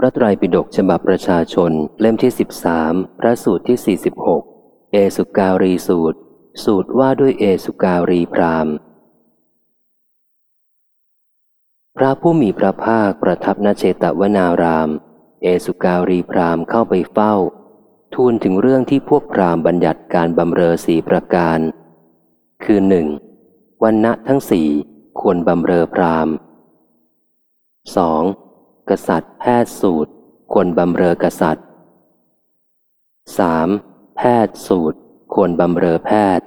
พระไตรปิฎกฉบับประชาชนเล่มที่สิบสามพระสูตรที่สี่สิบหกเอสุการีสูตร สูตรว่าด้วยเอสุการีพรามพระผู้มีพระภาคประทับณเชตวนาราม เอสุการีพรามเข้าไปเฝ้า ทูลถึงเรื่องที่พวกพรามบัญญัติการบำเรอสีประการ คือหนึ่งวันณะทั้งสี่ควรบำเรอพรามสอง กษัตริย์แพทย์สูตร ควรบำเรอกษัตริย์ 3. แพทย์สูตร ควรบำเรอแพทย์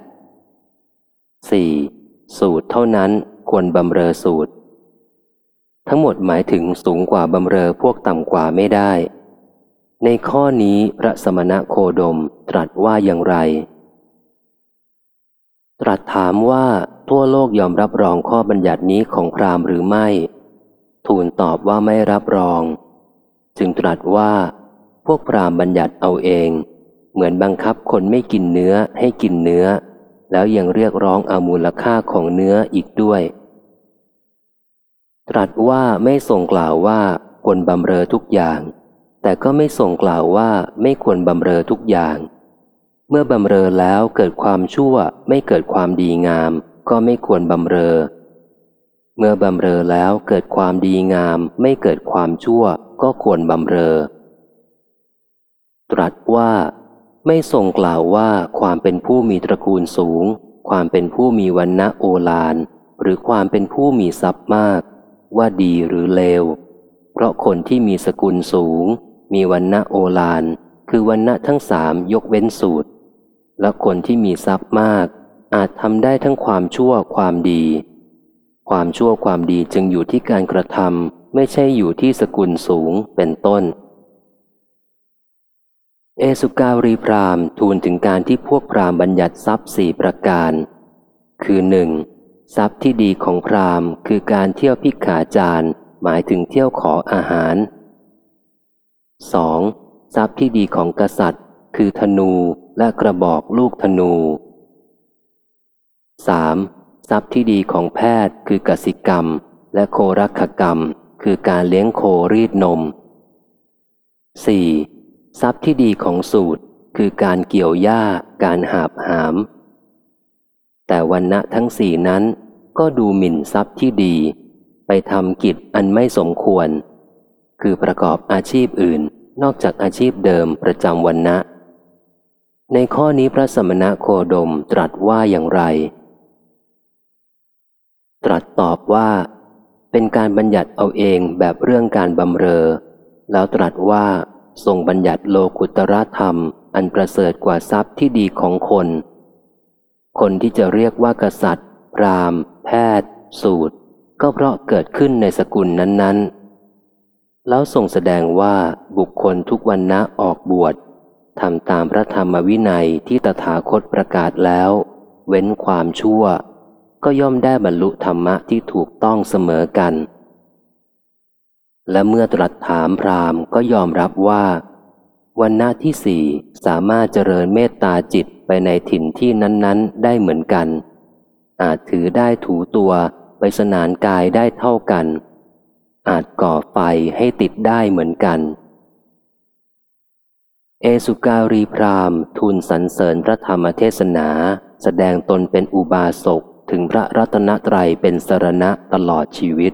4. สูตรเท่านั้นควรบำเรอสูตร ทั้งหมดหมายถึงสูงกว่าบำเรอพวกต่ำกว่าไม่ได้ ในข้อนี้พระสมณะโคดมตรัสว่าอย่างไร ตรัสถามว่าทั่วโลกยอมรับรองข้อบัญญัตินี้ของพราหมณ์หรือไม่ ทูลตอบว่าไม่รับรอง จึงตรัสว่า พวกพรามบัญญัติเอาเอง เหมือนบังคับคนไม่กินเนื้อให้กินเนื้อ แล้วยังเรียกร้องเอามูลค่าของเนื้ออีกด้วย ตรัสว่าไม่ทรงกล่าวว่าควรบำเรอทุกอย่าง แต่ก็ไม่ทรงกล่าวว่าไม่ควรบำเรอทุกอย่าง เมื่อบำเรอแล้วเกิดความชั่วไม่เกิดความดีงาม ก็ไม่ควรบำเรอ เมื่อบำเรอแล้วเกิดความดีงามไม่เกิดความชั่วก็ควรบำเรอ ตรัสว่า ไม่ทรงกล่าวว่าความเป็นผู้มีตระกูลสูง ความเป็นผู้มีวันณะโอฬารหรือความเป็นผู้มีทรัพย์มาก ว่าดีหรือเลว เพราะคนที่มีสกุลสูง มีวันณะโอฬารคือวันณะทั้งสามยกเว้นสูตร และคนที่มีทรัพย์มาก อาจทำได้ทั้งความชั่วความดี ความชั่วความดีจึงอยู่ที่การกระทำไม่ใช่อยู่ที่สกุลสูงเป็นต้น เอสุการีพรามทูลถึงการที่พวกพรามบัญญัติทรัพย์สี่ประการ คือหนึ่งทรัพย์ที่ดีของพรามคือการเที่ยวพิกขาจารหมายถึงเที่ยวขออาหาร 2. ทรัพย์ที่ดีของกษัตริย์ คือธนูและกระบอกลูกธนู 3. ทรัพย์ที่ดีของแพทย์คือกสิกรรม และโครักขกรรม คือการเลี้ยงโครีดนม 4. ทรัพย์ที่ดีของสูตรคือการเกี่ยวหญ้า การหาบหาม แต่วันณะทั้งสี่นั้นก็ดูหมิ่นทรัพย์ที่ดี ไปทำกิจอันไม่สมควร คือประกอบอาชีพอื่นนอกจากอาชีพเดิมประจำวันนะในข้อนี้พระสมณะโคดมตรัสว่าอย่างไร ตรัสตอบว่า เป็นการบัญญัติเอาเองแบบเรื่องการบำเรอ แล้วตรัสว่าทรงบัญญัติโลกุตรธรรม อันประเสริฐกว่าทรัพย์ที่ดีของคน คนที่จะเรียกว่ากษัตริย์ พราหมณ์ แพทย์ สูตร ก็เพราะเกิดขึ้นในสกุลนั้น ๆ แล้วทรงแสดงว่าบุคคลทุกวันนะออกบวชทำตามพระธรรมวินัยที่ตถาคตประกาศแล้ว เว้นความชั่ว ก็ย่อมได้บรรลุธรรมะที่ถูกต้องเสมอกัน และเมื่อตรัสถามพราหมณ์ก็ยอมรับว่าวันนาที่สี่สามารถเจริญเมตตาจิตไปในถิ่นที่นั้น ๆ ได้เหมือนกัน อาจถือได้ถูตัวไปสนานกายได้เท่ากัน อาจก่อไฟให้ติดได้เหมือนกัน เอสุการีพรามทูลสรรเสริญพระธรรมเทศนา แสดงตนเป็นอุบาสก ถึงพระรัตนตรัยเป็นสรณะตลอดชีวิต